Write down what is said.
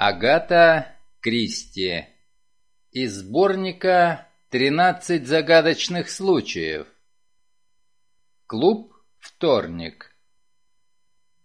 Агата Кристи. Из сборника «Тринадцать загадочных случаев». Клуб «Вторник».